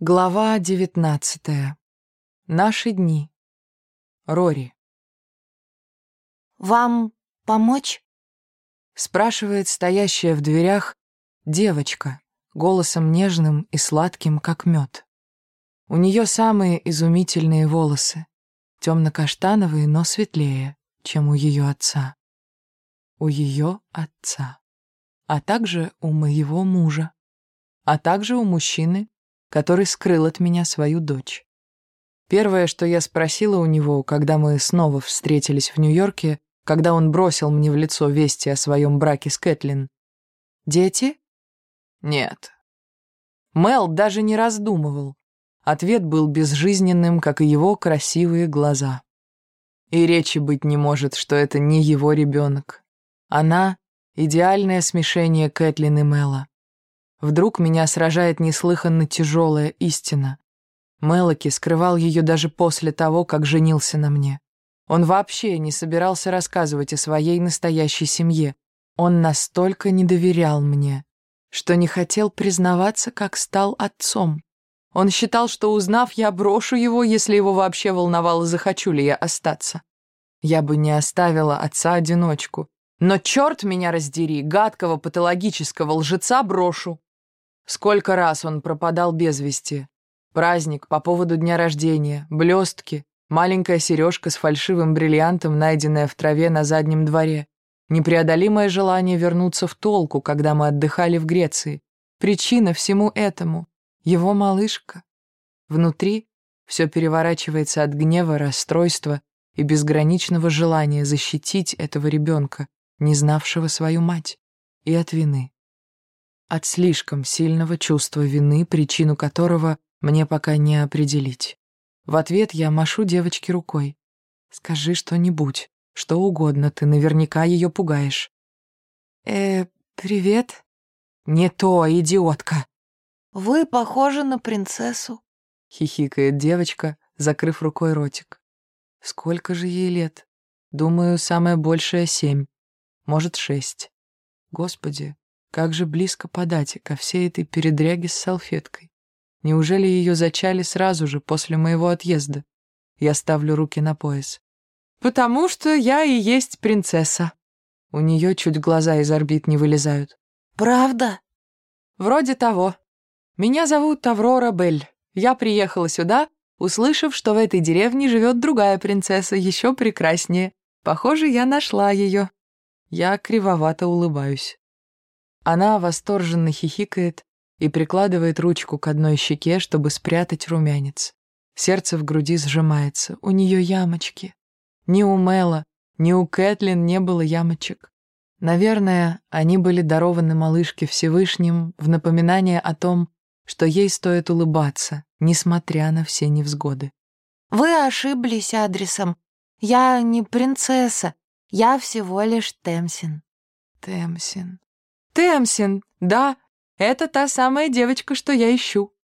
Глава девятнадцатая. Наши дни. Рори. «Вам помочь?» Спрашивает стоящая в дверях девочка, голосом нежным и сладким, как мед. У нее самые изумительные волосы, темно-каштановые, но светлее, чем у ее отца. У ее отца. А также у моего мужа. А также у мужчины, который скрыл от меня свою дочь. Первое, что я спросила у него, когда мы снова встретились в Нью-Йорке, когда он бросил мне в лицо вести о своем браке с Кэтлин. «Дети?» «Нет». Мел даже не раздумывал. Ответ был безжизненным, как и его красивые глаза. И речи быть не может, что это не его ребенок. Она — идеальное смешение Кэтлин и Мела. Вдруг меня сражает неслыханно тяжелая истина. Мелоки скрывал ее даже после того, как женился на мне. Он вообще не собирался рассказывать о своей настоящей семье. Он настолько не доверял мне, что не хотел признаваться, как стал отцом. Он считал, что, узнав, я брошу его, если его вообще волновало, захочу ли я остаться. Я бы не оставила отца-одиночку. Но черт меня раздери, гадкого патологического лжеца брошу. Сколько раз он пропадал без вести. Праздник по поводу дня рождения, блестки, маленькая сережка с фальшивым бриллиантом, найденная в траве на заднем дворе, непреодолимое желание вернуться в толку, когда мы отдыхали в Греции. Причина всему этому — его малышка. Внутри все переворачивается от гнева, расстройства и безграничного желания защитить этого ребенка, не знавшего свою мать, и от вины от слишком сильного чувства вины, причину которого мне пока не определить. В ответ я машу девочке рукой. «Скажи что-нибудь, что угодно, ты наверняка ее пугаешь». «Э, привет?» «Не то, идиотка!» «Вы похожи на принцессу», — хихикает девочка, закрыв рукой ротик. «Сколько же ей лет? Думаю, самое большее семь, может, шесть. Господи, как же близко подать ко всей этой передряге с салфеткой? Неужели ее зачали сразу же после моего отъезда? Я ставлю руки на пояс. «Потому что я и есть принцесса». У нее чуть глаза из орбит не вылезают. «Правда?» «Вроде того. Меня зовут Аврора Белль. Я приехала сюда, услышав, что в этой деревне живет другая принцесса, еще прекраснее. Похоже, я нашла ее. Я кривовато улыбаюсь. Она восторженно хихикает и прикладывает ручку к одной щеке, чтобы спрятать румянец. Сердце в груди сжимается. У нее ямочки. Ни у Мэла, ни у Кэтлин не было ямочек. Наверное, они были дарованы малышке Всевышним в напоминание о том, что ей стоит улыбаться, несмотря на все невзгоды. «Вы ошиблись адресом. Я не принцесса. Я всего лишь Темсин». Темсин. «Темсин, да, это та самая девочка, что я ищу».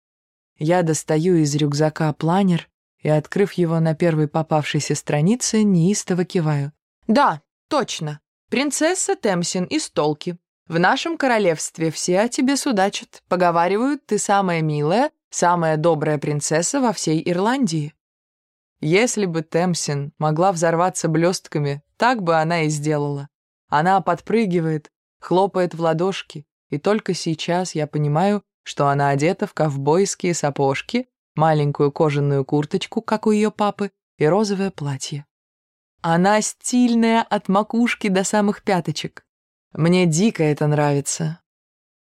Я достаю из рюкзака планер и, открыв его на первой попавшейся странице, неистово киваю. «Да, точно. Принцесса Темсин из Толки. В нашем королевстве все о тебе судачат. Поговаривают, ты самая милая, самая добрая принцесса во всей Ирландии». Если бы Темсин могла взорваться блестками, так бы она и сделала. Она подпрыгивает, хлопает в ладошки, и только сейчас я понимаю, что она одета в ковбойские сапожки, маленькую кожаную курточку, как у ее папы, и розовое платье. Она стильная от макушки до самых пяточек. Мне дико это нравится.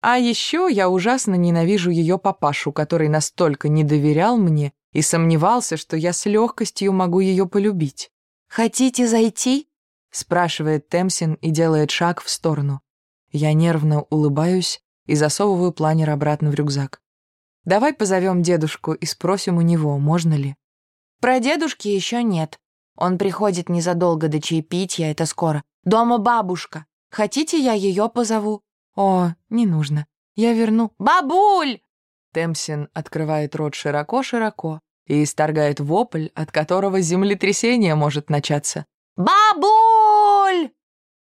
А еще я ужасно ненавижу ее папашу, который настолько не доверял мне и сомневался, что я с легкостью могу ее полюбить. «Хотите зайти?» — спрашивает Темсин и делает шаг в сторону. Я нервно улыбаюсь и засовываю планер обратно в рюкзак. Давай позовем дедушку и спросим у него, можно ли. Про дедушки еще нет. Он приходит незадолго до чаепития, это скоро. Дома бабушка. Хотите, я ее позову? О, не нужно. Я верну. Бабуль! Темсин открывает рот широко-широко и исторгает вопль, от которого землетрясение может начаться. «Бабуль!»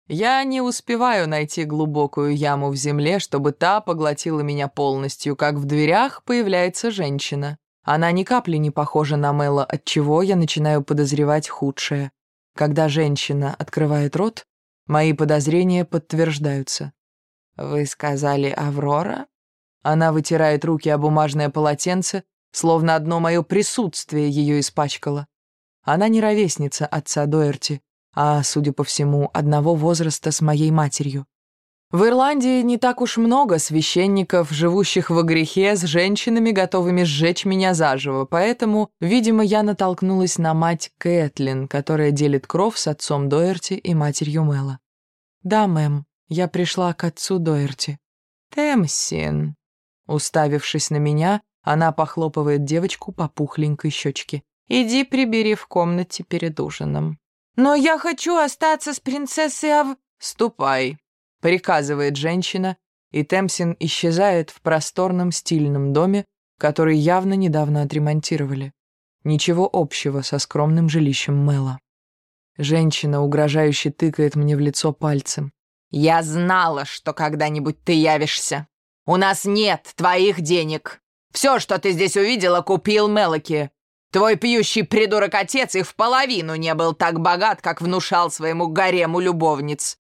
Я не успеваю найти глубокую яму в земле, чтобы та поглотила меня полностью, как в дверях появляется женщина. Она ни капли не похожа на Мэла, от чего я начинаю подозревать худшее. Когда женщина открывает рот, мои подозрения подтверждаются. «Вы сказали Аврора?» Она вытирает руки о бумажное полотенце, словно одно мое присутствие ее испачкало. Она не ровесница отца Доерти, а, судя по всему, одного возраста с моей матерью. В Ирландии не так уж много священников, живущих во грехе с женщинами, готовыми сжечь меня заживо, поэтому, видимо, я натолкнулась на мать Кэтлин, которая делит кров с отцом Доерти и матерью Мэла. «Да, мэм, я пришла к отцу Доерти». «Темсин». Уставившись на меня, она похлопывает девочку по пухленькой щечке. «Иди прибери в комнате перед ужином». «Но я хочу остаться с принцессой Ав...» «Ступай», — приказывает женщина, и Темсин исчезает в просторном стильном доме, который явно недавно отремонтировали. Ничего общего со скромным жилищем Мэла. Женщина угрожающе тыкает мне в лицо пальцем. «Я знала, что когда-нибудь ты явишься. У нас нет твоих денег. Все, что ты здесь увидела, купил Мелоки. Твой пьющий придурок-отец и в половину не был так богат, как внушал своему гарему любовниц».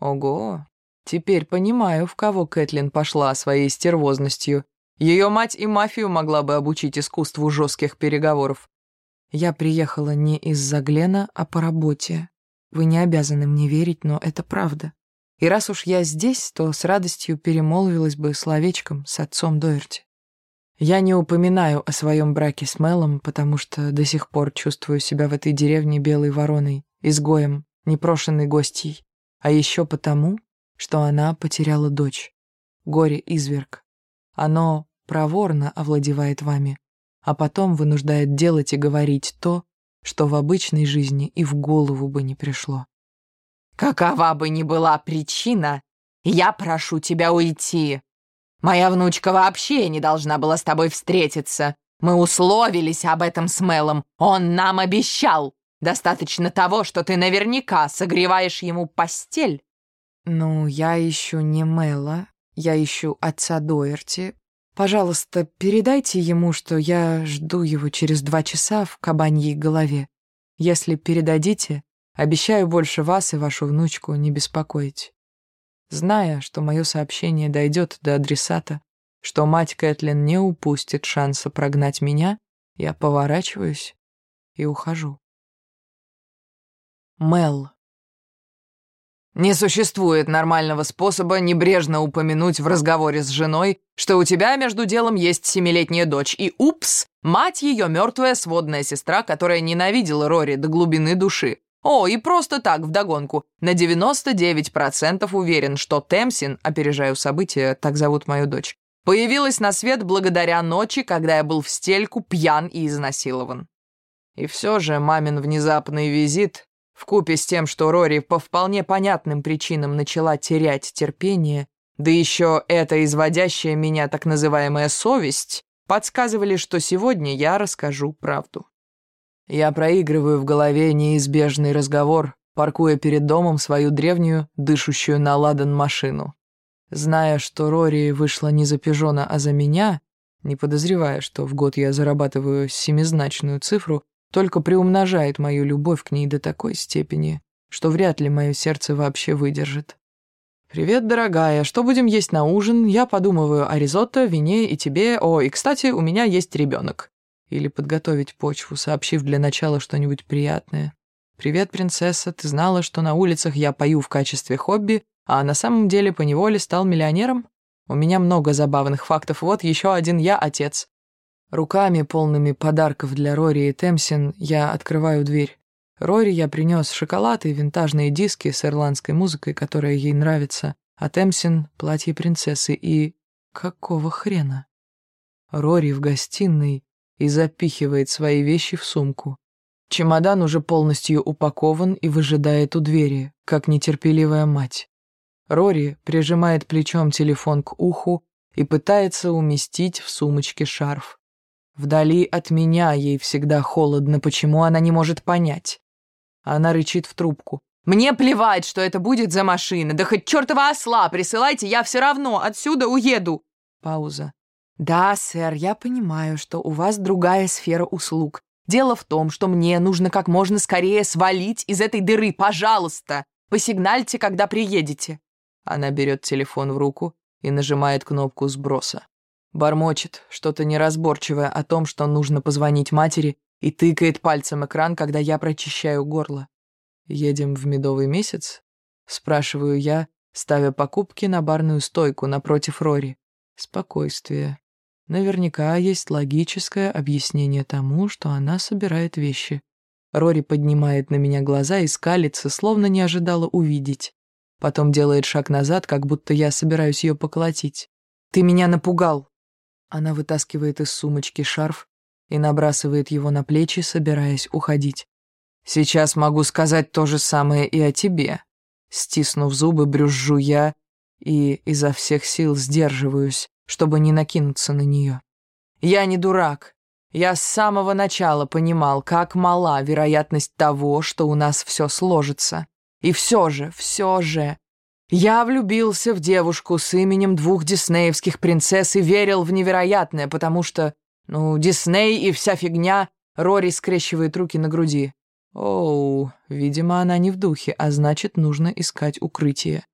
«Ого, Теперь понимаю, в кого Кэтлин пошла своей стервозностью. Ее мать и мафию могла бы обучить искусству жестких переговоров. Я приехала не из-за Глена, а по работе. Вы не обязаны мне верить, но это правда. И раз уж я здесь, то с радостью перемолвилась бы словечком с отцом Доерти. Я не упоминаю о своем браке с Мелом, потому что до сих пор чувствую себя в этой деревне белой вороной, изгоем, непрошенной гостьей. А еще потому, что она потеряла дочь. Горе-изверг. Оно проворно овладевает вами, а потом вынуждает делать и говорить то, что в обычной жизни и в голову бы не пришло. «Какова бы ни была причина, я прошу тебя уйти. Моя внучка вообще не должна была с тобой встретиться. Мы условились об этом с Мелом. Он нам обещал. Достаточно того, что ты наверняка согреваешь ему постель, «Ну, я ищу не Мэла, я ищу отца Доерти. Пожалуйста, передайте ему, что я жду его через два часа в кабаньей голове. Если передадите, обещаю больше вас и вашу внучку не беспокоить». Зная, что мое сообщение дойдет до адресата, что мать Кэтлин не упустит шанса прогнать меня, я поворачиваюсь и ухожу. Мел. Не существует нормального способа небрежно упомянуть в разговоре с женой, что у тебя между делом есть семилетняя дочь, и упс, мать ее мертвая сводная сестра, которая ненавидела Рори до глубины души. О, и просто так, вдогонку, на 99% уверен, что Темсин, опережаю события, так зовут мою дочь, появилась на свет благодаря ночи, когда я был в стельку пьян и изнасилован. И все же мамин внезапный визит Вкупе с тем, что Рори по вполне понятным причинам начала терять терпение, да еще эта изводящая меня так называемая совесть, подсказывали, что сегодня я расскажу правду. Я проигрываю в голове неизбежный разговор, паркуя перед домом свою древнюю, дышущую на ладан машину. Зная, что Рори вышла не за пижона, а за меня, не подозревая, что в год я зарабатываю семизначную цифру, только приумножает мою любовь к ней до такой степени, что вряд ли мое сердце вообще выдержит. «Привет, дорогая. Что будем есть на ужин? Я подумываю о ризотто, вине и тебе. О, и, кстати, у меня есть ребенок». Или подготовить почву, сообщив для начала что-нибудь приятное. «Привет, принцесса. Ты знала, что на улицах я пою в качестве хобби, а на самом деле поневоле стал миллионером? У меня много забавных фактов. Вот еще один я отец. Руками, полными подарков для Рори и Темсин, я открываю дверь. Рори я принес шоколад и винтажные диски с ирландской музыкой, которая ей нравится, а Темсин — платье принцессы и... Какого хрена? Рори в гостиной и запихивает свои вещи в сумку. Чемодан уже полностью упакован и выжидает у двери, как нетерпеливая мать. Рори прижимает плечом телефон к уху и пытается уместить в сумочке шарф. Вдали от меня ей всегда холодно, почему она не может понять. Она рычит в трубку. Мне плевать, что это будет за машина. Да хоть чертова осла присылайте, я все равно отсюда уеду. Пауза. Да, сэр, я понимаю, что у вас другая сфера услуг. Дело в том, что мне нужно как можно скорее свалить из этой дыры. Пожалуйста, посигнальте, когда приедете. Она берет телефон в руку и нажимает кнопку сброса. Бормочет что-то неразборчивое о том, что нужно позвонить матери, и тыкает пальцем экран, когда я прочищаю горло. «Едем в медовый месяц?» — спрашиваю я, ставя покупки на барную стойку напротив Рори. Спокойствие. Наверняка есть логическое объяснение тому, что она собирает вещи. Рори поднимает на меня глаза и скалится, словно не ожидала увидеть. Потом делает шаг назад, как будто я собираюсь ее поколотить. «Ты меня напугал!» Она вытаскивает из сумочки шарф и набрасывает его на плечи, собираясь уходить. Сейчас могу сказать то же самое и о тебе. Стиснув зубы, брюзжу я и изо всех сил сдерживаюсь, чтобы не накинуться на нее. Я не дурак. Я с самого начала понимал, как мала вероятность того, что у нас все сложится. И все же, все же, я влюбился в девушку с именем двух диснеевских принцесс и верил в невероятное, потому что, ну, Дисней и вся фигня, Рори скрещивает руки на груди. Оу, видимо, она не в духе, а значит, нужно искать укрытие.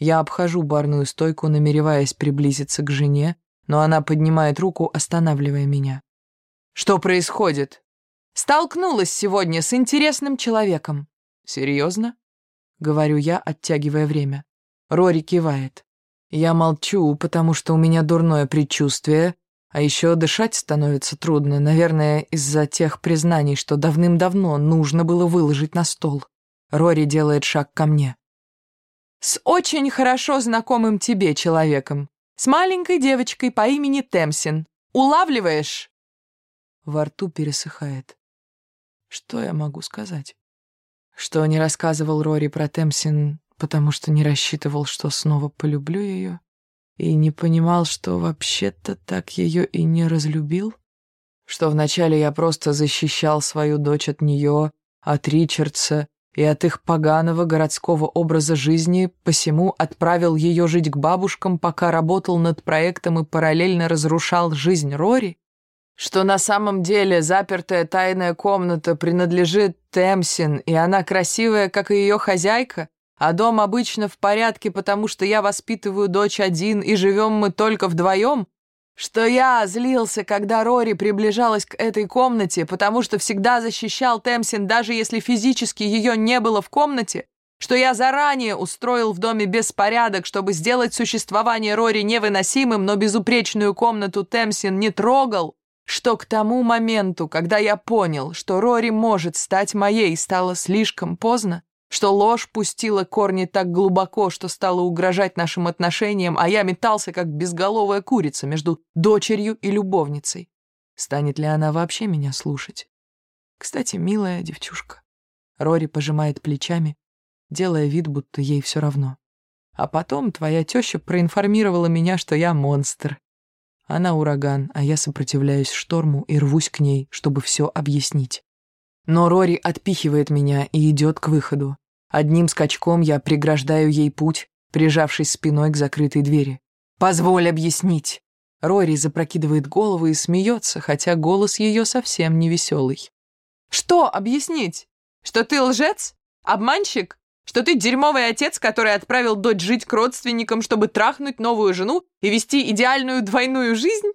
Я обхожу барную стойку, намереваясь приблизиться к жене, но она поднимает руку, останавливая меня. «Что происходит?» «Столкнулась сегодня с интересным человеком». «Серьезно?» — говорю я, оттягивая время. Рори кивает. Я молчу, потому что у меня дурное предчувствие, а еще дышать становится трудно, наверное, из-за тех признаний, что давным-давно нужно было выложить на стол. Рори делает шаг ко мне. «С очень хорошо знакомым тебе человеком. С маленькой девочкой по имени Темсин. Улавливаешь?» Во рту пересыхает. Что я могу сказать? Что не рассказывал Рори про Темсин, потому что не рассчитывал, что снова полюблю ее? и не понимал, что вообще-то так ее и не разлюбил? Что вначале я просто защищал свою дочь от нее, от Ричардса и от их поганого городского образа жизни, посему отправил ее жить к бабушкам, пока работал над проектом и параллельно разрушал жизнь Рори? Что на самом деле запертая тайная комната принадлежит Темсин, и она красивая, как и ее хозяйка? а дом обычно в порядке, потому что я воспитываю дочь один, и живем мы только вдвоем, что я злился, когда Рори приближалась к этой комнате, потому что всегда защищал Темсин, даже если физически ее не было в комнате, что я заранее устроил в доме беспорядок, чтобы сделать существование Рори невыносимым, но безупречную комнату Темсин не трогал, что к тому моменту, когда я понял, что Рори может стать моей, стало слишком поздно, что ложь пустила корни так глубоко, что стала угрожать нашим отношениям, а я метался, как безголовая курица, между дочерью и любовницей. Станет ли она вообще меня слушать? Кстати, милая девчушка. Рори пожимает плечами, делая вид, будто ей все равно. А потом твоя теща проинформировала меня, что я монстр. Она ураган, а я сопротивляюсь шторму и рвусь к ней, чтобы все объяснить. Но Рори отпихивает меня и идет к выходу. Одним скачком я преграждаю ей путь, прижавшись спиной к закрытой двери. «Позволь объяснить!» Рори запрокидывает голову и смеется, хотя голос ее совсем не веселый. «Что объяснить? Что ты лжец? Обманщик? Что ты дерьмовый отец, который отправил дочь жить к родственникам, чтобы трахнуть новую жену и вести идеальную двойную жизнь?»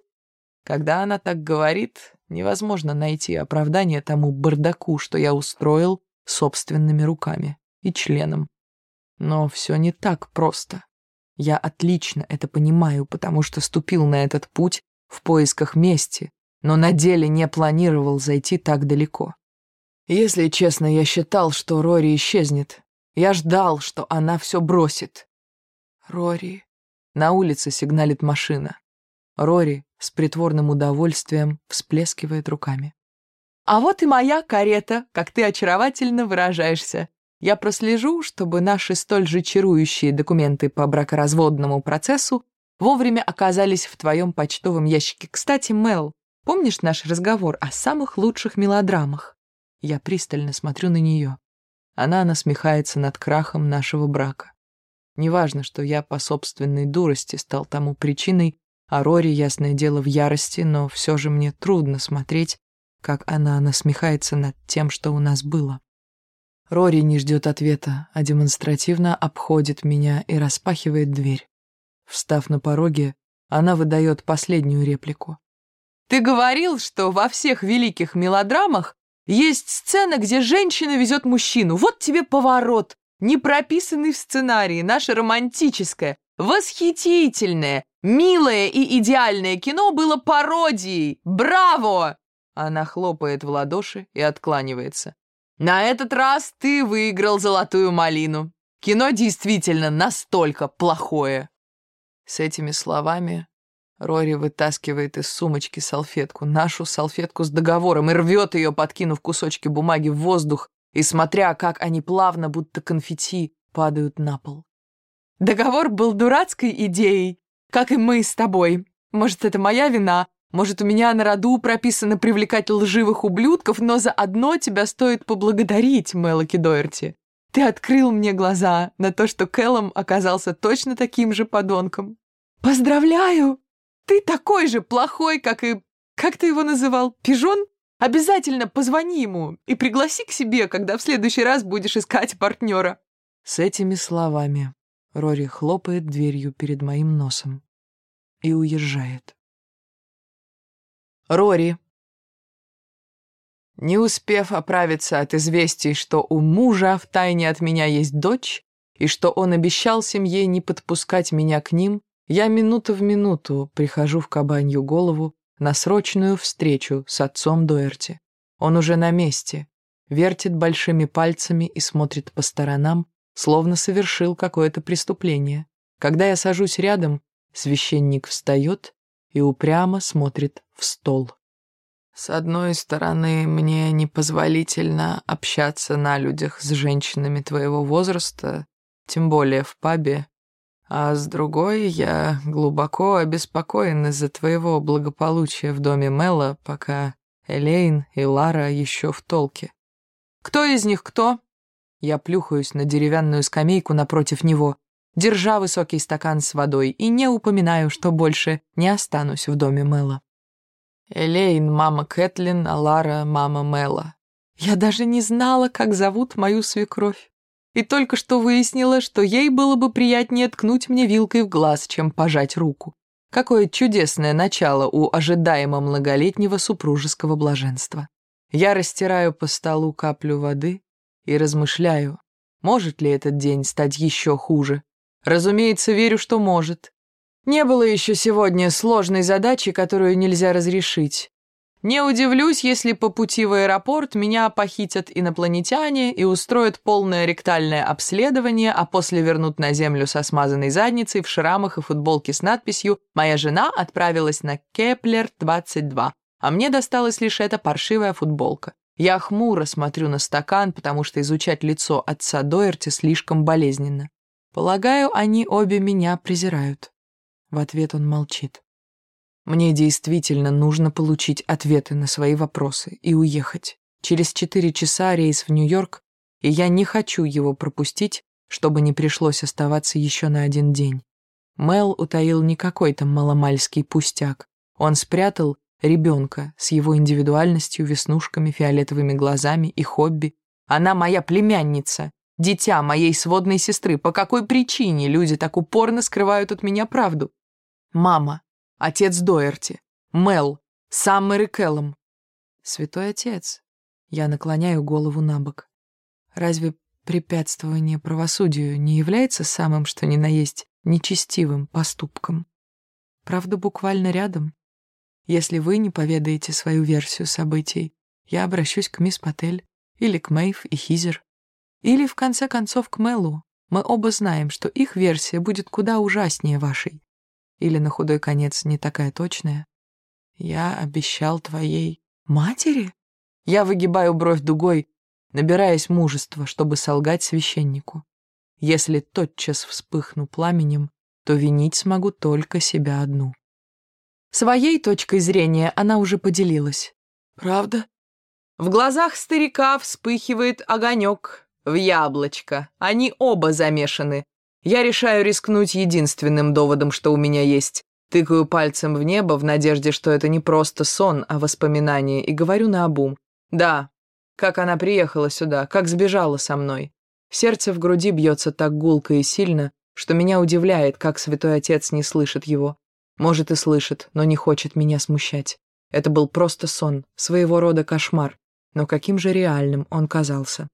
Когда она так говорит, невозможно найти оправдание тому бардаку, что я устроил собственными руками и членом. Но все не так просто. Я отлично это понимаю, потому что ступил на этот путь в поисках мести, но на деле не планировал зайти так далеко. Если честно, я считал, что Рори исчезнет. Я ждал, что она все бросит. Рори. На улице сигналит машина. Рори с притворным удовольствием всплескивает руками. «А вот и моя карета, как ты очаровательно выражаешься. Я прослежу, чтобы наши столь же чарующие документы по бракоразводному процессу вовремя оказались в твоем почтовом ящике. Кстати, Мел, помнишь наш разговор о самых лучших мелодрамах?» Я пристально смотрю на нее. Она насмехается над крахом нашего брака. Неважно, что я по собственной дурости стал тому причиной, а Рори, ясное дело, в ярости, но все же мне трудно смотреть, как она насмехается над тем, что у нас было. Рори не ждет ответа, а демонстративно обходит меня и распахивает дверь. Встав на пороге, она выдает последнюю реплику. «Ты говорил, что во всех великих мелодрамах есть сцена, где женщина везет мужчину. Вот тебе поворот, не прописанный в сценарии, наше романтическое, восхитительное, милое и идеальное кино было пародией. Браво!» Она хлопает в ладоши и откланивается. «На этот раз ты выиграл золотую малину. Кино действительно настолько плохое». С этими словами Рори вытаскивает из сумочки салфетку, нашу салфетку с договором, и рвет ее, подкинув кусочки бумаги в воздух и смотря, как они плавно, будто конфетти, падают на пол. Договор был дурацкой идеей, как и мы с тобой. Может, это моя вина, может, у меня на роду прописано привлекать лживых ублюдков, но заодно тебя стоит поблагодарить, Мелоки Дойерти. Ты открыл мне глаза на то, что Кэллом оказался точно таким же подонком. Поздравляю! Ты такой же плохой, как и... Как ты его называл? Пижон? Обязательно позвони ему и пригласи к себе, когда в следующий раз будешь искать партнера». С этими словами Рори хлопает дверью перед моим носом и уезжает. Рори. Не успев оправиться от известий, что у мужа в тайне от меня есть дочь, и что он обещал семье не подпускать меня к ним, я минуту в минуту прихожу в кабанью голову на срочную встречу с отцом Дуэрти. Он уже на месте, вертит большими пальцами и смотрит по сторонам, словно совершил какое-то преступление. Когда я сажусь рядом, священник встает и упрямо смотрит в стол. С одной стороны, мне непозволительно общаться на людях с женщинами твоего возраста, тем более в пабе, а с другой, я глубоко обеспокоен из-за твоего благополучия в доме Мэла, пока Элейн и Лара еще в толке. Кто из них кто? Я плюхаюсь на деревянную скамейку напротив него, держа высокий стакан с водой, и не упоминаю, что больше не останусь в доме Мэла. Элейн — мама Кэтлин, а Лара — мама Мэла. Я даже не знала, как зовут мою свекровь и только что выяснила, что ей было бы приятнее ткнуть мне вилкой в глаз, чем пожать руку. Какое чудесное начало у ожидаемо многолетнего супружеского блаженства. Я растираю по столу каплю воды и размышляю, может ли этот день стать еще хуже. Разумеется, верю, что может. Не было еще сегодня сложной задачи, которую нельзя разрешить. Не удивлюсь, если по пути в аэропорт меня похитят инопланетяне и устроят полное ректальное обследование, а после вернут на Землю со смазанной задницей в шрамах и футболке с надписью «Моя жена отправилась на Кеплер-22», а мне досталась лишь эта паршивая футболка. Я хмуро смотрю на стакан, потому что изучать лицо отца Дойерти слишком болезненно. Полагаю, они обе меня презирают. В ответ он молчит. Мне действительно нужно получить ответы на свои вопросы и уехать. Через четыре часа рейс в Нью-Йорк, и я не хочу его пропустить, чтобы не пришлось оставаться еще на один день. Мел утаил не какой-то маломальский пустяк. Он спрятал ребенка с его индивидуальностью, веснушками, фиолетовыми глазами и хобби. Она моя племянница, дитя моей сводной сестры. По какой причине люди так упорно скрывают от меня правду? Мама, Отец Доерти. Мел. Сам Мэри Келлом. Святой отец. Я наклоняю голову на бок. Разве препятствование правосудию не является самым, что ни на есть, нечестивым поступком? Правда буквально рядом. Если вы не поведаете свою версию событий, я обращусь к мисс Патель или к Мэйв и Хизер. Или, в конце концов, к Мелу. Мы оба знаем, что их версия будет куда ужаснее вашей. Или на худой конец не такая точная. Я обещал твоей матери? Я выгибаю бровь дугой, набираясь мужества, чтобы солгать священнику. Если тотчас вспыхну пламенем, то винить смогу только себя одну. Своей точкой зрения она уже поделилась. Правда? В глазах старика вспыхивает огонек. В яблочко. Они оба замешаны. Я решаю рискнуть единственным доводом, что у меня есть. Тыкаю пальцем в небо в надежде, что это не просто сон, а воспоминание, и говорю наобум. Да, как она приехала сюда, как сбежала со мной. Сердце в груди бьется так гулко и сильно, что меня удивляет, как святой отец не слышит его. Может и слышит, но не хочет меня смущать. Это был просто сон, своего рода кошмар. Но каким же реальным он казался.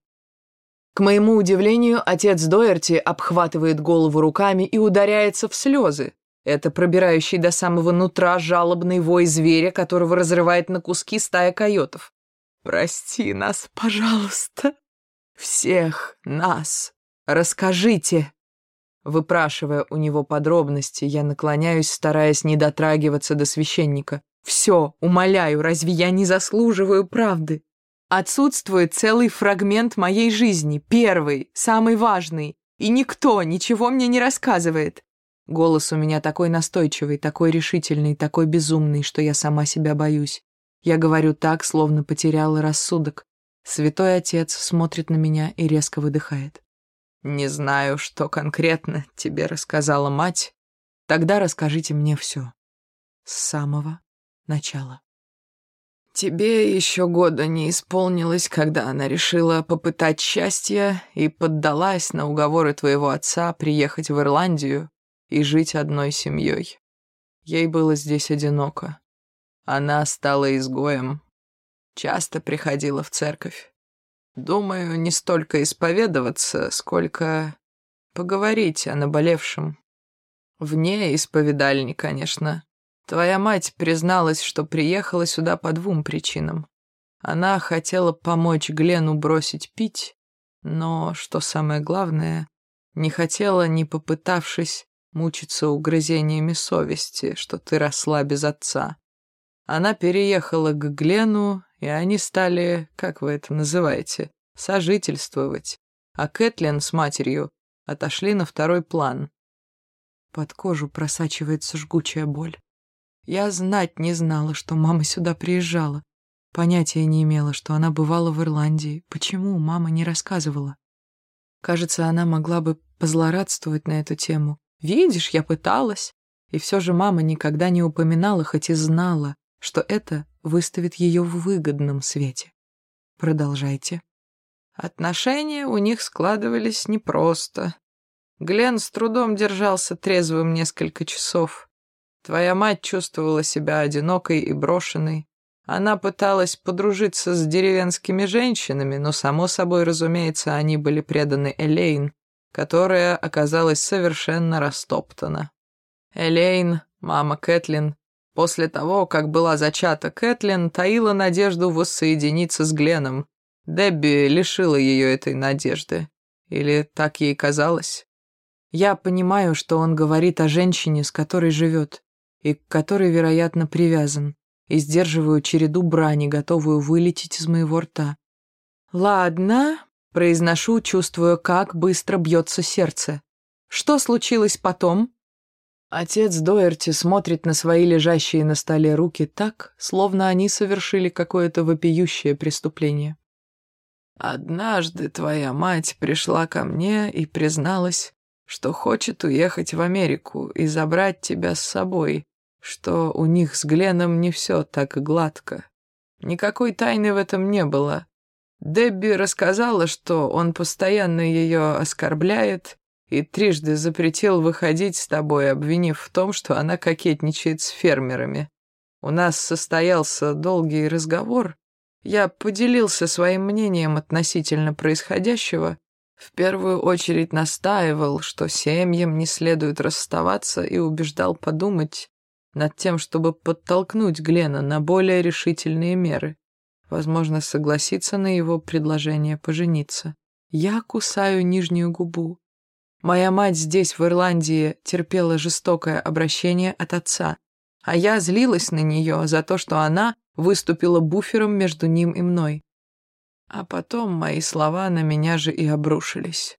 К моему удивлению, отец Доерти обхватывает голову руками и ударяется в слезы. Это пробирающий до самого нутра жалобный вой зверя, которого разрывает на куски стая койотов. «Прости нас, пожалуйста. Всех нас. Расскажите». Выпрашивая у него подробности, я наклоняюсь, стараясь не дотрагиваться до священника. «Все, умоляю, разве я не заслуживаю правды?» Отсутствует целый фрагмент моей жизни, первый, самый важный, и никто ничего мне не рассказывает. Голос у меня такой настойчивый, такой решительный, такой безумный, что я сама себя боюсь. Я говорю так, словно потеряла рассудок. Святой Отец смотрит на меня и резко выдыхает. «Не знаю, что конкретно тебе рассказала мать. Тогда расскажите мне все. С самого начала». Тебе еще года не исполнилось, когда она решила попытать счастье и поддалась на уговоры твоего отца приехать в Ирландию и жить одной семьей. Ей было здесь одиноко. Она стала изгоем. Часто приходила в церковь. Думаю, не столько исповедоваться, сколько поговорить о наболевшем. Вне исповедальни, конечно. Твоя мать призналась, что приехала сюда по двум причинам. Она хотела помочь Глену бросить пить, но, что самое главное, не хотела, не попытавшись, мучиться угрызениями совести, что ты росла без отца. Она переехала к Глену, и они стали, как вы это называете, сожительствовать, а Кэтлин с матерью отошли на второй план. Под кожу просачивается жгучая боль. Я знать не знала, что мама сюда приезжала. Понятия не имела, что она бывала в Ирландии. Почему мама не рассказывала? Кажется, она могла бы позлорадствовать на эту тему. Видишь, я пыталась. И все же мама никогда не упоминала, хоть и знала, что это выставит ее в выгодном свете. Продолжайте. Отношения у них складывались непросто. Глен с трудом держался трезвым несколько часов. Твоя мать чувствовала себя одинокой и брошенной. Она пыталась подружиться с деревенскими женщинами, но, само собой, разумеется, они были преданы Элейн, которая оказалась совершенно растоптана. Элейн, мама Кэтлин, после того, как была зачата Кэтлин, таила надежду воссоединиться с Гленом. Дебби лишила ее этой надежды. Или так ей казалось? Я понимаю, что он говорит о женщине, с которой живет и к которой, вероятно, привязан, и сдерживаю череду брани, готовую вылететь из моего рта. «Ладно», — произношу, чувствуя, как быстро бьется сердце. «Что случилось потом?» Отец Доерти смотрит на свои лежащие на столе руки так, словно они совершили какое-то вопиющее преступление. «Однажды твоя мать пришла ко мне и призналась, что хочет уехать в Америку и забрать тебя с собой, что у них с Гленом не все так гладко. Никакой тайны в этом не было. Дебби рассказала, что он постоянно ее оскорбляет и трижды запретил выходить с тобой, обвинив в том, что она кокетничает с фермерами. У нас состоялся долгий разговор. Я поделился своим мнением относительно происходящего. В первую очередь настаивал, что семьям не следует расставаться, и убеждал подумать, над тем, чтобы подтолкнуть Глена на более решительные меры. Возможно, согласиться на его предложение пожениться. Я кусаю нижнюю губу. Моя мать здесь, в Ирландии, терпела жестокое обращение от отца, а я злилась на нее за то, что она выступила буфером между ним и мной. А потом мои слова на меня же и обрушились.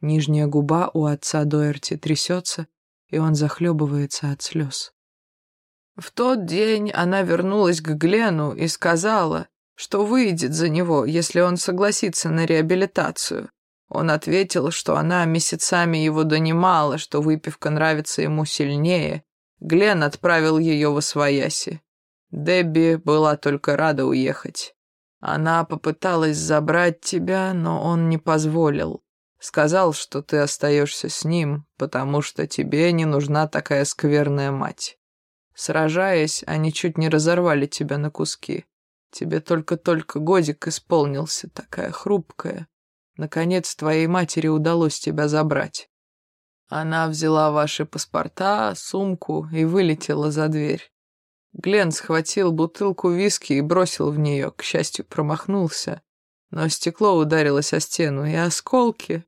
Нижняя губа у отца Доерти трясется, и он захлебывается от слез. В тот день она вернулась к Глену и сказала, что выйдет за него, если он согласится на реабилитацию, Он ответил, что она месяцами его донимала, что выпивка нравится ему сильнее. Глен отправил ее в Освояси. Дебби была только рада уехать. Она попыталась забрать тебя, но он не позволил. Сказал, что ты остаешься с ним, потому что тебе не нужна такая скверная мать. Сражаясь, они чуть не разорвали тебя на куски. Тебе только-только годик исполнился, такая хрупкая. Наконец, твоей матери удалось тебя забрать. Она взяла ваши паспорта, сумку и вылетела за дверь. Глен схватил бутылку виски и бросил в нее, к счастью, промахнулся. Но стекло ударилось о стену, и осколки...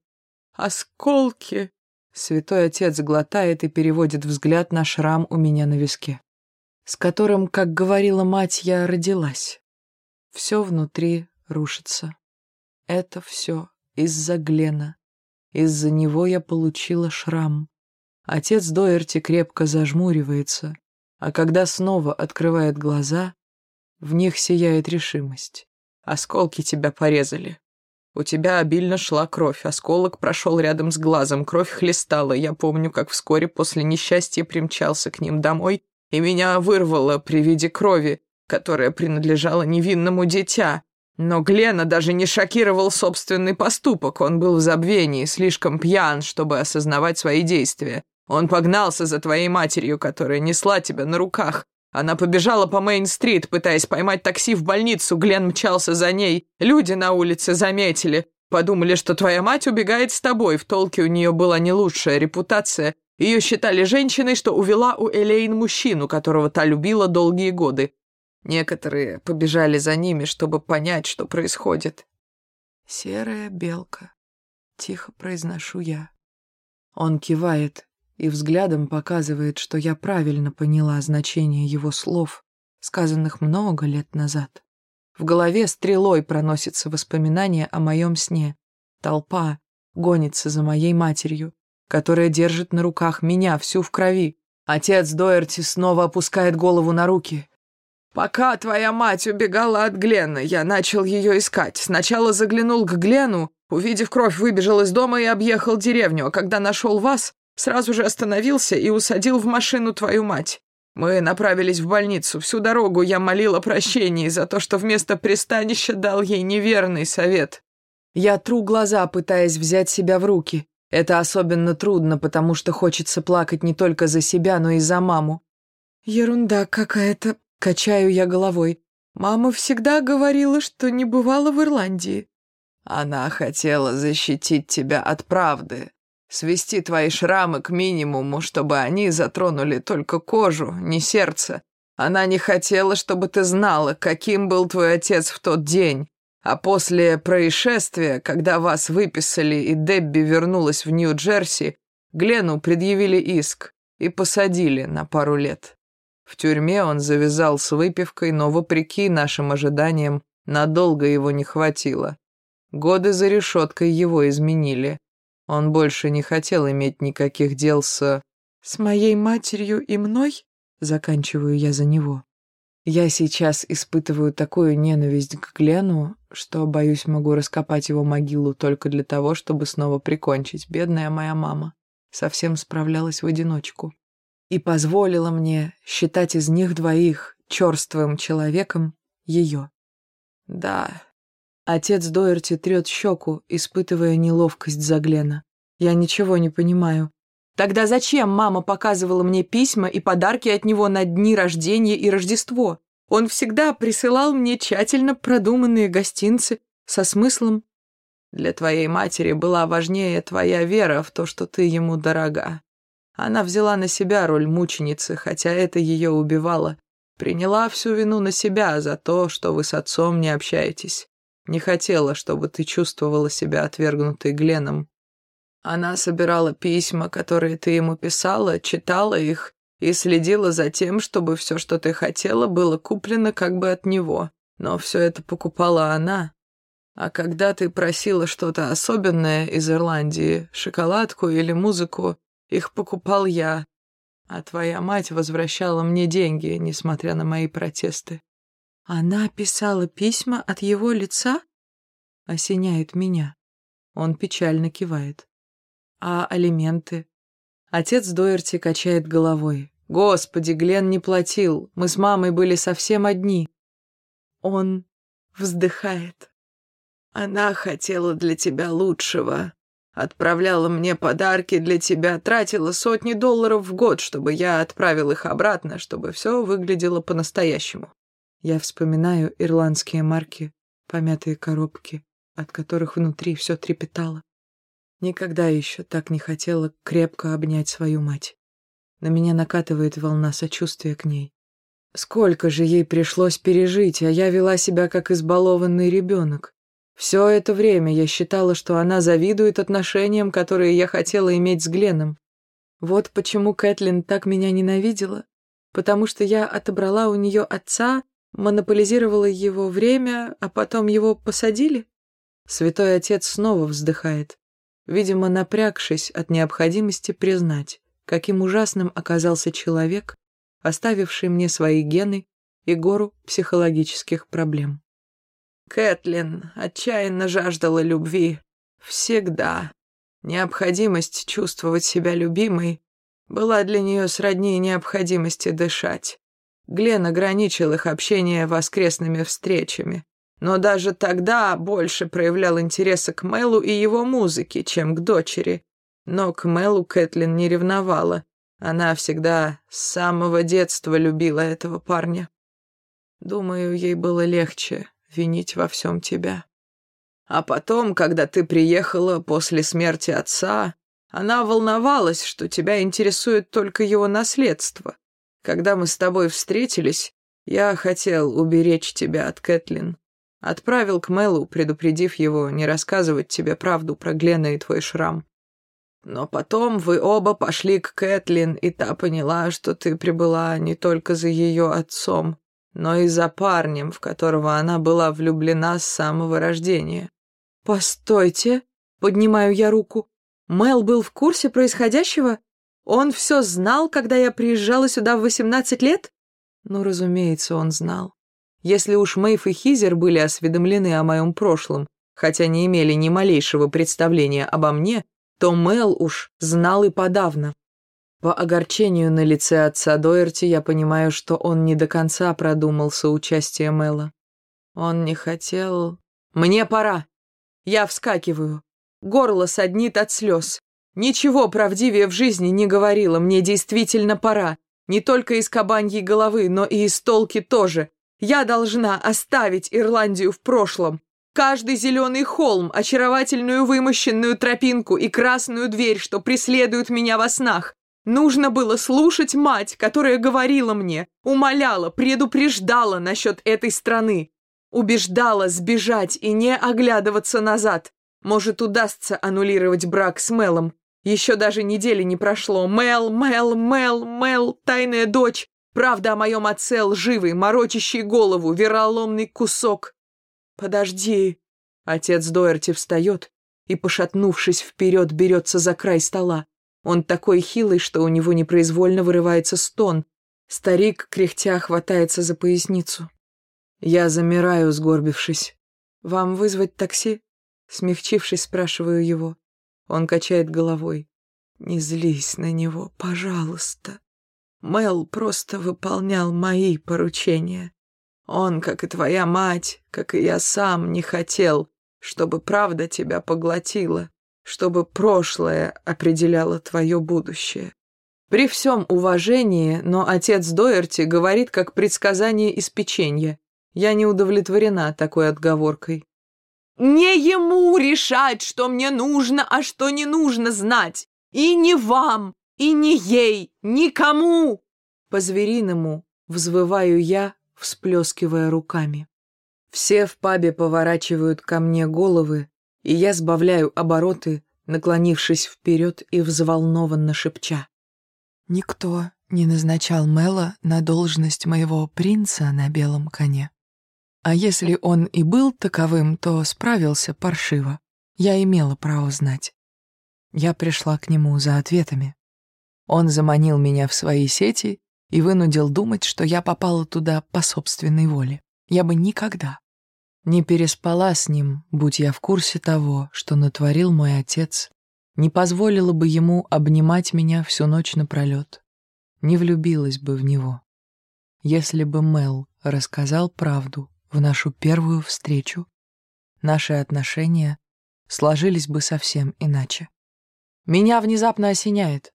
Осколки... Святой отец глотает и переводит взгляд на шрам у меня на виске, с которым, как говорила мать, я родилась. Все внутри рушится. Это все из-за Глена. Из-за него я получила шрам. Отец Доерти крепко зажмуривается, а когда снова открывает глаза, в них сияет решимость. Осколки тебя порезали. У тебя обильно шла кровь, осколок прошел рядом с глазом, кровь хлестала. Я помню, как вскоре после несчастья примчался к ним домой, и меня вырвало при виде крови, которая принадлежала невинному дитя. Но Глена даже не шокировал собственный поступок. Он был в забвении, слишком пьян, чтобы осознавать свои действия. Он погнался за твоей матерью, которая несла тебя на руках. Она побежала по Мейн-стрит, пытаясь поймать такси в больницу. Глен мчался за ней. Люди на улице заметили. Подумали, что твоя мать убегает с тобой. В толке у нее была не лучшая репутация. Ее считали женщиной, что увела у Элейн мужчину, которого та любила долгие годы. Некоторые побежали за ними, чтобы понять, что происходит. «Серая белка», — тихо произношу я. Он кивает, и взглядом показывает, что я правильно поняла значение его слов, сказанных много лет назад. В голове стрелой проносится воспоминание о моем сне. Толпа гонится за моей матерью, которая держит на руках меня всю в крови. Отец Доерти снова опускает голову на руки. «Пока твоя мать убегала от Глена, я начал ее искать. Сначала заглянул к Глену, увидев кровь, выбежал из дома и объехал деревню, а когда нашел вас, Сразу же остановился и усадил в машину твою мать. Мы направились в больницу. Всю дорогу я молил о прощении за то, что вместо пристанища дал ей неверный совет. Я тру глаза, пытаясь взять себя в руки. Это особенно трудно, потому что хочется плакать не только за себя, но и за маму. Ерунда какая-то, качаю я головой. Мама всегда говорила, что не бывала в Ирландии. Она хотела защитить тебя от правды, свести твои шрамы к минимуму, чтобы они затронули только кожу, не сердце. Она не хотела, чтобы ты знала, каким был твой отец в тот день. А после происшествия, когда вас выписали и Дебби вернулась в Нью-Джерси, Глену предъявили иск и посадили на пару лет. В тюрьме он завязал с выпивкой, но, вопреки нашим ожиданиям, надолго его не хватило. Годы за решеткой его изменили. Он больше не хотел иметь никаких дел с... «С моей матерью и мной?» Заканчиваю я за него. Я сейчас испытываю такую ненависть к Глену, что, боюсь, могу раскопать его могилу только для того, чтобы снова прикончить. Бедная моя мама совсем справлялась в одиночку и позволила мне считать из них двоих черствым человеком ее. Да, Отец Доерти трет щеку, испытывая неловкость за Глена. Я ничего не понимаю. Тогда зачем мама показывала мне письма и подарки от него на дни рождения и Рождество? Он всегда присылал мне тщательно продуманные гостинцы со смыслом «Для твоей матери была важнее твоя вера в то, что ты ему дорога. Она взяла на себя роль мученицы, хотя это ее убивало. Приняла всю вину на себя за то, что вы с отцом не общаетесь. Не хотела, чтобы ты чувствовала себя отвергнутой Гленом. Она собирала письма, которые ты ему писала, читала их и следила за тем, чтобы все, что ты хотела, было куплено как бы от него. Но все это покупала она. А когда ты просила что-то особенное из Ирландии, шоколадку или музыку, их покупал я. А твоя мать возвращала мне деньги, несмотря на мои протесты. Она писала письма от его лица? Осеняет меня. Он печально кивает. А алименты? Отец Дойерти качает головой. Господи, Глен не платил. Мы с мамой были совсем одни. Он вздыхает. Она хотела для тебя лучшего. Отправляла мне подарки для тебя, тратила сотни долларов в год, чтобы я отправил их обратно, чтобы все выглядело по-настоящему. Я вспоминаю ирландские марки, помятые коробки, от которых внутри все трепетало. Никогда еще так не хотела крепко обнять свою мать. На меня накатывает волна сочувствия к ней. Сколько же ей пришлось пережить, а я вела себя как избалованный ребенок. Все это время я считала, что она завидует отношениям, которые я хотела иметь с Гленом. Вот почему Кэтлин так меня ненавидела. Потому что я отобрала у нее отца, монополизировала его время, а потом его посадили. Святой Отец снова вздыхает, видимо, напрягшись от необходимости признать, каким ужасным оказался человек, оставивший мне свои гены и гору психологических проблем. Кэтлин отчаянно жаждала любви. Всегда. Необходимость чувствовать себя любимой была для нее сродни необходимости дышать. Глен ограничил их общение воскресными встречами, но даже тогда больше проявлял интереса к Мэлу и его музыке, чем к дочери. Но к Мэлу Кэтлин не ревновала. Она всегда с самого детства любила этого парня. Думаю, ей было легче винить во всем тебя. А потом, когда ты приехала после смерти отца, она волновалась, что тебя интересует только его наследство. Когда мы с тобой встретились, я хотел уберечь тебя от Кэтлин. Отправил к Мэлу, предупредив его не рассказывать тебе правду про Глена и твой шрам. Но потом вы оба пошли к Кэтлин, и та поняла, что ты прибыла не только за ее отцом, но и за парнем, в которого она была влюблена с самого рождения. «Постойте!» — поднимаю я руку. «Мэл был в курсе происходящего? Он все знал, когда я приезжала сюда в восемнадцать лет?» Ну, разумеется, он знал. Если уж Мэйв и Хизер были осведомлены о моем прошлом, хотя не имели ни малейшего представления обо мне, то Мэл уж знал и подавно. По огорчению на лице отца Дойерти я понимаю, что он не до конца продумал соучастие Мэла. Он не хотел... «Мне пора!» Я вскакиваю. Горло саднит от слез. Ничего правдивее в жизни не говорила, мне действительно пора. Не только из кабаньей головы, но и из толки тоже. Я должна оставить Ирландию в прошлом. Каждый зеленый холм, очаровательную вымощенную тропинку и красную дверь, что преследуют меня во снах. Нужно было слушать мать, которая говорила мне, умоляла, предупреждала насчет этой страны. Убеждала сбежать и не оглядываться назад. Может, удастся аннулировать брак с Мелом. Еще даже недели не прошло. Мел, Мел, Мел, Мел, тайная дочь. Правда о моем отце лживый, морочащий голову, вероломный кусок. Подожди. Отец Доерти встает и, пошатнувшись вперед, берется за край стола. Он такой хилый, что у него непроизвольно вырывается стон. Старик, кряхтя, хватается за поясницу. Я замираю, сгорбившись. «Вам вызвать такси?» Смягчившись, спрашиваю его. Он качает головой. «Не злись на него, пожалуйста. Мел просто выполнял мои поручения. Он, как и твоя мать, как и я сам, не хотел, чтобы правда тебя поглотила чтобы прошлое определяло твое будущее. При всем уважении, но отец Доерти говорит как предсказание из печенья. Я не удовлетворена такой отговоркой. «Не ему решать, что мне нужно, а что не нужно знать. И не вам, и не ей, никому!» По-звериному взвываю я, всплескивая руками. Все в пабе поворачивают ко мне головы, и я сбавляю обороты, наклонившись вперед и взволнованно шепча. Никто не назначал Мела на должность моего принца на белом коне. А если он и был таковым, то справился паршиво. Я имела право знать. Я пришла к нему за ответами. Он заманил меня в свои сети и вынудил думать, что я попала туда по собственной воле. Я бы никогда, Не переспала с ним, будь я в курсе того, что натворил мой отец, не позволила бы ему обнимать меня всю ночь напролет, не влюбилась бы в него. Если бы Мел рассказал правду в нашу первую встречу, наши отношения сложились бы совсем иначе. Меня внезапно осеняет.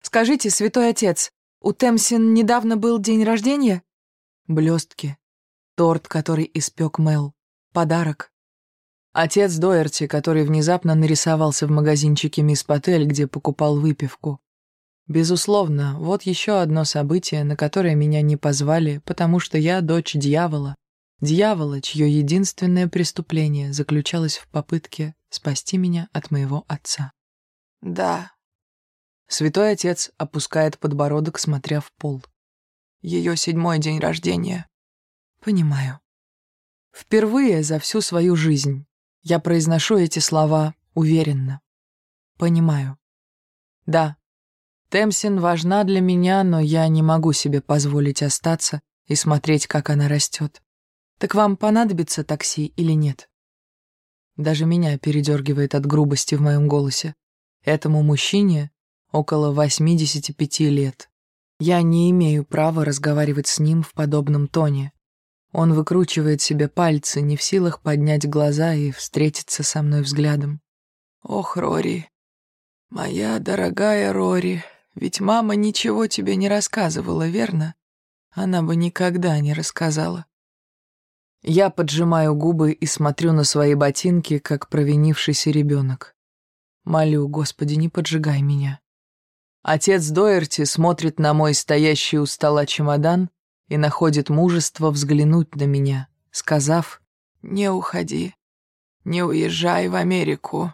«Скажите, святой отец, у Темсин недавно был день рождения?» Блестки. Торт, который испек Мел. Подарок. Отец Доерти, который внезапно нарисовался в магазинчике Мисс Патель, где покупал выпивку. Безусловно, вот еще одно событие, на которое меня не позвали, потому что я дочь дьявола. Дьявола, чье единственное преступление заключалось в попытке спасти меня от моего отца. «Да». Святой отец опускает подбородок, смотря в пол. Ее седьмой день рождения. Понимаю. Впервые за всю свою жизнь я произношу эти слова уверенно. Понимаю. Да, Темсин важна для меня, но я не могу себе позволить остаться и смотреть, как она растет. Так вам понадобится такси или нет? Даже меня передергивает от грубости в моем голосе. Этому мужчине около 85 лет. Я не имею права разговаривать с ним в подобном тоне. Он выкручивает себе пальцы, не в силах поднять глаза и встретиться со мной взглядом. «Ох, Рори, моя дорогая Рори, ведь мама ничего тебе не рассказывала, верно? Она бы никогда не рассказала». Я поджимаю губы и смотрю на свои ботинки, как провинившийся ребенок. Молю, Господи, не поджигай меня. Отец Доерти смотрит на мой стоящий у стола чемодан и находит мужество взглянуть на меня, сказав «Не уходи, не уезжай в Америку.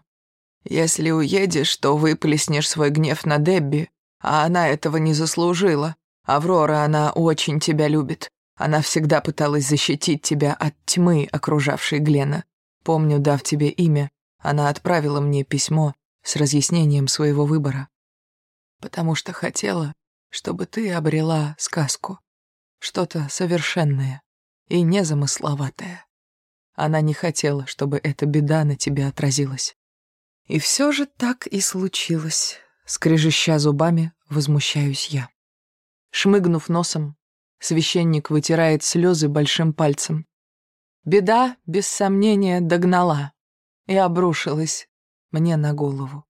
Если уедешь, то выплеснешь свой гнев на Дебби, а она этого не заслужила. Аврора, она очень тебя любит. Она всегда пыталась защитить тебя от тьмы, окружавшей Глена. Помню, дав тебе имя, она отправила мне письмо с разъяснением своего выбора. Потому что хотела, чтобы ты обрела сказку. Что-то совершенное и незамысловатое. Она не хотела, чтобы эта беда на тебе отразилась. И все же так и случилось. Скрежеща зубами, возмущаюсь я. Шмыгнув носом, священник вытирает слезы большим пальцем. Беда, без сомнения, догнала и обрушилась мне на голову.